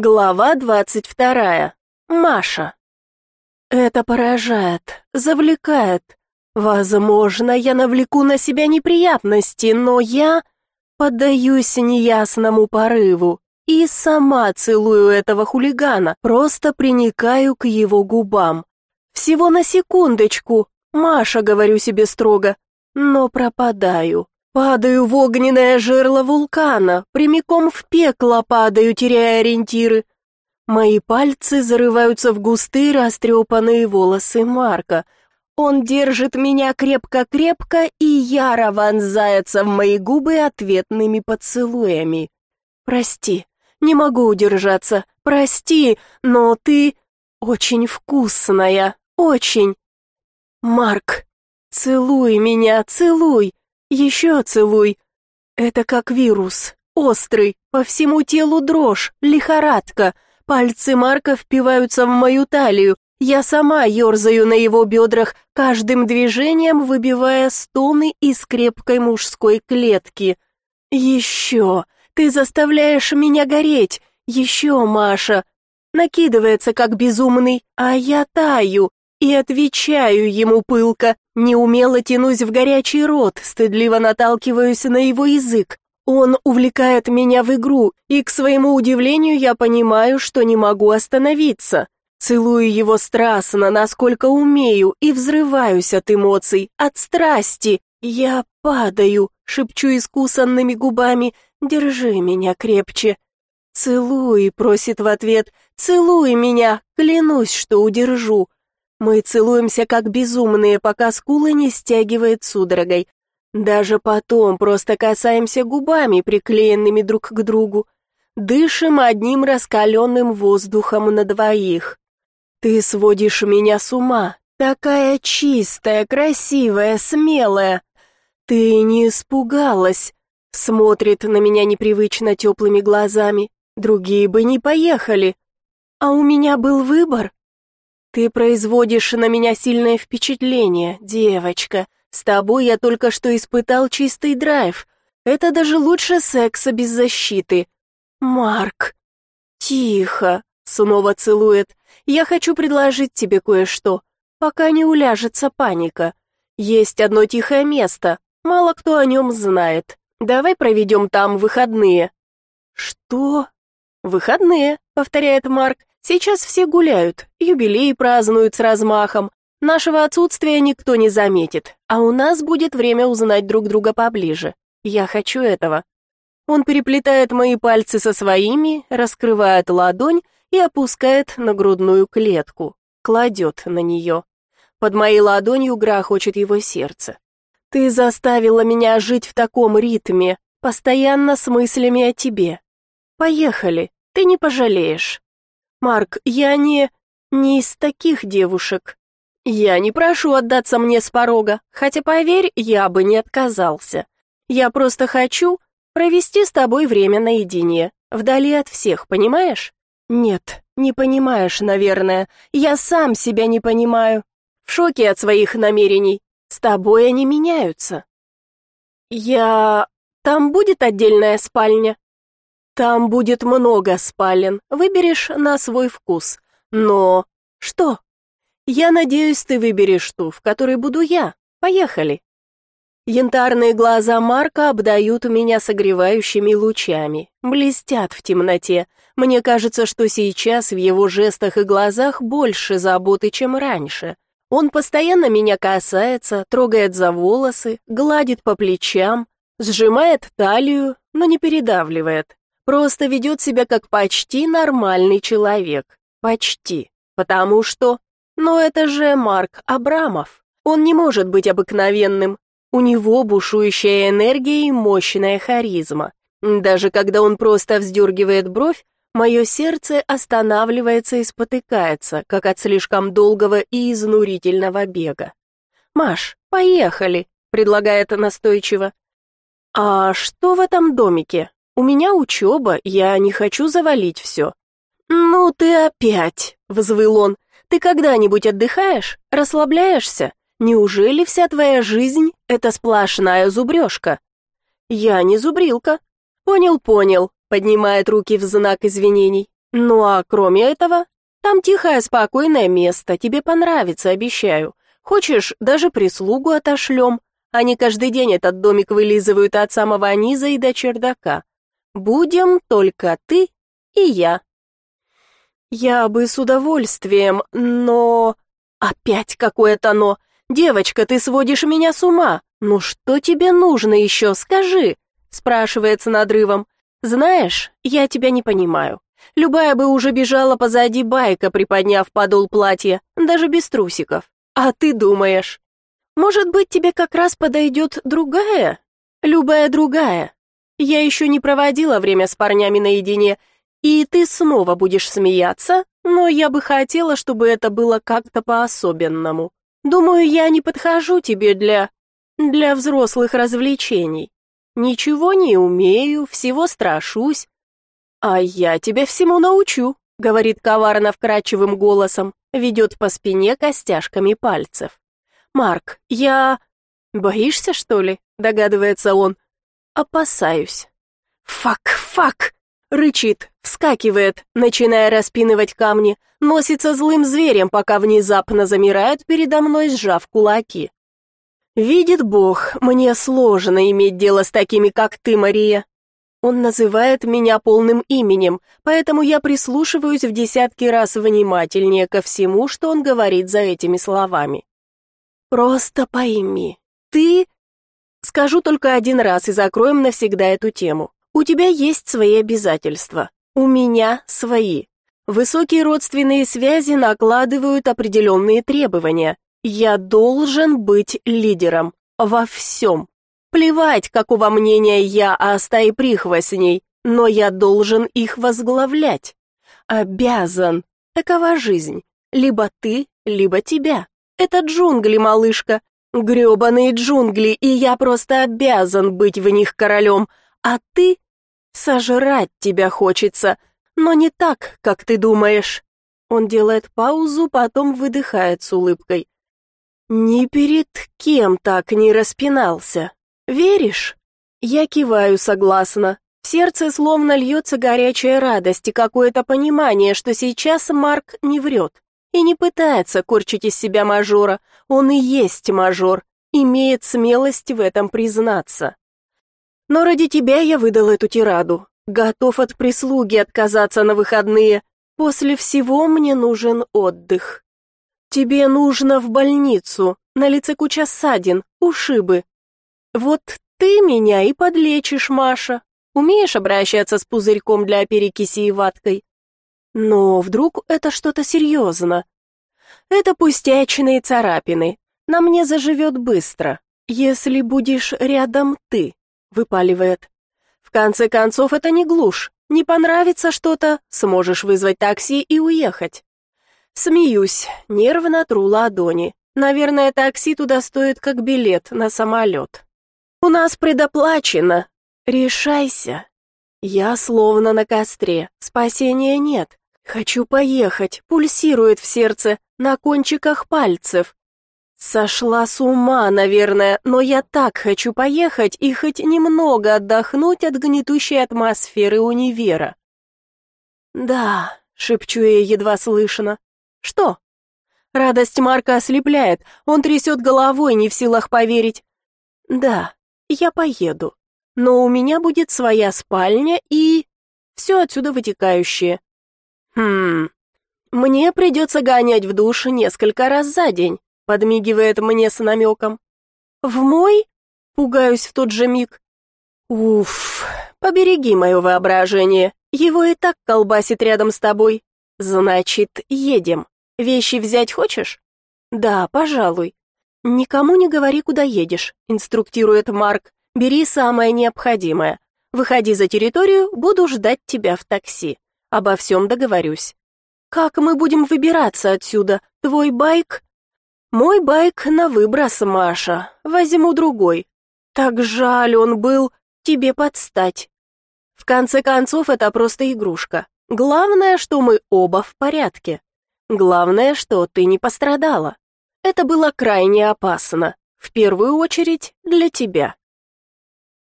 Глава двадцать вторая. Маша. Это поражает, завлекает. Возможно, я навлеку на себя неприятности, но я поддаюсь неясному порыву и сама целую этого хулигана, просто приникаю к его губам. Всего на секундочку, Маша, говорю себе строго, но пропадаю. Падаю в огненное жерло вулкана, прямиком в пекло падаю, теряя ориентиры. Мои пальцы зарываются в густые растрепанные волосы Марка. Он держит меня крепко-крепко и яро вонзается в мои губы ответными поцелуями. «Прости, не могу удержаться, прости, но ты очень вкусная, очень». «Марк, целуй меня, целуй!» Еще целуй. Это как вирус, острый, по всему телу дрожь, лихорадка. Пальцы Марка впиваются в мою талию. Я сама ерзаю на его бедрах, каждым движением выбивая стоны из крепкой мужской клетки. Еще, ты заставляешь меня гореть. Еще, Маша. Накидывается как безумный, а я таю, и отвечаю ему пылко, неумело тянусь в горячий рот, стыдливо наталкиваюсь на его язык. Он увлекает меня в игру, и, к своему удивлению, я понимаю, что не могу остановиться. Целую его страстно, насколько умею, и взрываюсь от эмоций, от страсти. Я падаю, шепчу искусанными губами, держи меня крепче. «Целуй», — просит в ответ, «целуй меня, клянусь, что удержу». Мы целуемся как безумные, пока скулы не стягивает судорогой. Даже потом просто касаемся губами, приклеенными друг к другу. Дышим одним раскаленным воздухом на двоих. Ты сводишь меня с ума. Такая чистая, красивая, смелая. Ты не испугалась. Смотрит на меня непривычно теплыми глазами. Другие бы не поехали. А у меня был выбор. «Ты производишь на меня сильное впечатление, девочка. С тобой я только что испытал чистый драйв. Это даже лучше секса без защиты. Марк!» «Тихо!» — снова целует. «Я хочу предложить тебе кое-что, пока не уляжется паника. Есть одно тихое место, мало кто о нем знает. Давай проведем там выходные». «Что?» «Выходные», — повторяет Марк. Сейчас все гуляют, юбилей празднуют с размахом. Нашего отсутствия никто не заметит, а у нас будет время узнать друг друга поближе. Я хочу этого. Он переплетает мои пальцы со своими, раскрывает ладонь и опускает на грудную клетку, кладет на нее. Под моей ладонью грохочет его сердце. Ты заставила меня жить в таком ритме, постоянно с мыслями о тебе. Поехали, ты не пожалеешь. Марк, я не... не из таких девушек. Я не прошу отдаться мне с порога, хотя, поверь, я бы не отказался. Я просто хочу провести с тобой время наедине, вдали от всех, понимаешь? Нет, не понимаешь, наверное. Я сам себя не понимаю. В шоке от своих намерений. С тобой они меняются. Я... Там будет отдельная спальня? Там будет много спален, выберешь на свой вкус. Но... Что? Я надеюсь, ты выберешь ту, в которой буду я. Поехали. Янтарные глаза Марка обдают меня согревающими лучами, блестят в темноте. Мне кажется, что сейчас в его жестах и глазах больше заботы, чем раньше. Он постоянно меня касается, трогает за волосы, гладит по плечам, сжимает талию, но не передавливает. Просто ведет себя как почти нормальный человек. Почти. Потому что... Но это же Марк Абрамов. Он не может быть обыкновенным. У него бушующая энергия и мощная харизма. Даже когда он просто вздергивает бровь, мое сердце останавливается и спотыкается, как от слишком долгого и изнурительного бега. «Маш, поехали», — предлагает настойчиво. «А что в этом домике?» У меня учеба, я не хочу завалить все». «Ну ты опять», — взвыл он. «Ты когда-нибудь отдыхаешь? Расслабляешься? Неужели вся твоя жизнь — это сплошная зубрежка?» «Я не зубрилка». «Понял, понял», — поднимает руки в знак извинений. Ну а кроме этого, там тихое, спокойное место, тебе понравится, обещаю. Хочешь, даже прислугу отошлем. Они каждый день этот домик вылизывают от самого низа и до чердака. Будем только ты и я. Я бы с удовольствием, но... Опять какое-то «но». «Девочка, ты сводишь меня с ума. Ну что тебе нужно еще, скажи?» Спрашивается надрывом. «Знаешь, я тебя не понимаю. Любая бы уже бежала позади байка, приподняв подол платья, даже без трусиков. А ты думаешь, может быть, тебе как раз подойдет другая? Любая другая. Я еще не проводила время с парнями наедине, и ты снова будешь смеяться, но я бы хотела, чтобы это было как-то по-особенному. Думаю, я не подхожу тебе для... для взрослых развлечений. Ничего не умею, всего страшусь. А я тебя всему научу, говорит коварно вкрадчивым голосом, ведет по спине костяшками пальцев. Марк, я... Боишься, что ли? Догадывается он. Опасаюсь. Фак, фак! Рычит, вскакивает, начиная распинывать камни, носится злым зверем, пока внезапно замирает передо мной, сжав кулаки. Видит Бог, мне сложно иметь дело с такими, как ты, Мария. Он называет меня полным именем, поэтому я прислушиваюсь в десятки раз внимательнее ко всему, что он говорит за этими словами. Просто пойми, ты... Скажу только один раз и закроем навсегда эту тему. У тебя есть свои обязательства, у меня свои. Высокие родственные связи накладывают определенные требования. Я должен быть лидером во всем. Плевать, какого мнения я о стае прихвостней, но я должен их возглавлять. Обязан. Такова жизнь. Либо ты, либо тебя. Это джунгли, малышка. Грёбаные джунгли, и я просто обязан быть в них королем. А ты Сожрать тебя хочется, но не так, как ты думаешь. Он делает паузу, потом выдыхает с улыбкой. Ни перед кем так не распинался. Веришь? Я киваю согласно. В сердце словно льется горячая радость и какое-то понимание, что сейчас Марк не врет и не пытается корчить из себя мажора. Он и есть мажор, имеет смелость в этом признаться. Но ради тебя я выдал эту тираду. Готов от прислуги отказаться на выходные. После всего мне нужен отдых. Тебе нужно в больницу. На лице куча ссадин, ушибы. Вот ты меня и подлечишь, Маша. Умеешь обращаться с пузырьком для перекиси и ваткой? Но вдруг это что-то серьезно? Это пустячные царапины. На мне заживет быстро, если будешь рядом ты выпаливает. В конце концов, это не глушь. Не понравится что-то, сможешь вызвать такси и уехать. Смеюсь, нервно тру ладони. Наверное, такси туда стоит как билет на самолет. У нас предоплачено. Решайся. Я словно на костре. Спасения нет. Хочу поехать. Пульсирует в сердце, на кончиках пальцев. Сошла с ума, наверное, но я так хочу поехать и хоть немного отдохнуть от гнетущей атмосферы универа. Да, шепчу я едва слышно. Что? Радость Марка ослепляет, он трясет головой, не в силах поверить. Да, я поеду, но у меня будет своя спальня и... все отсюда вытекающее. Хм, мне придется гонять в душ несколько раз за день подмигивает мне с намеком. В мой? Пугаюсь в тот же миг. Уф, побереги мое воображение. Его и так колбасит рядом с тобой. Значит, едем. Вещи взять хочешь? Да, пожалуй. Никому не говори, куда едешь, инструктирует Марк. Бери самое необходимое. Выходи за территорию, буду ждать тебя в такси. Обо всем договорюсь. Как мы будем выбираться отсюда? Твой байк мой байк на выброс, Маша. Возьму другой. Так жаль он был тебе подстать. В конце концов, это просто игрушка. Главное, что мы оба в порядке. Главное, что ты не пострадала. Это было крайне опасно. В первую очередь для тебя.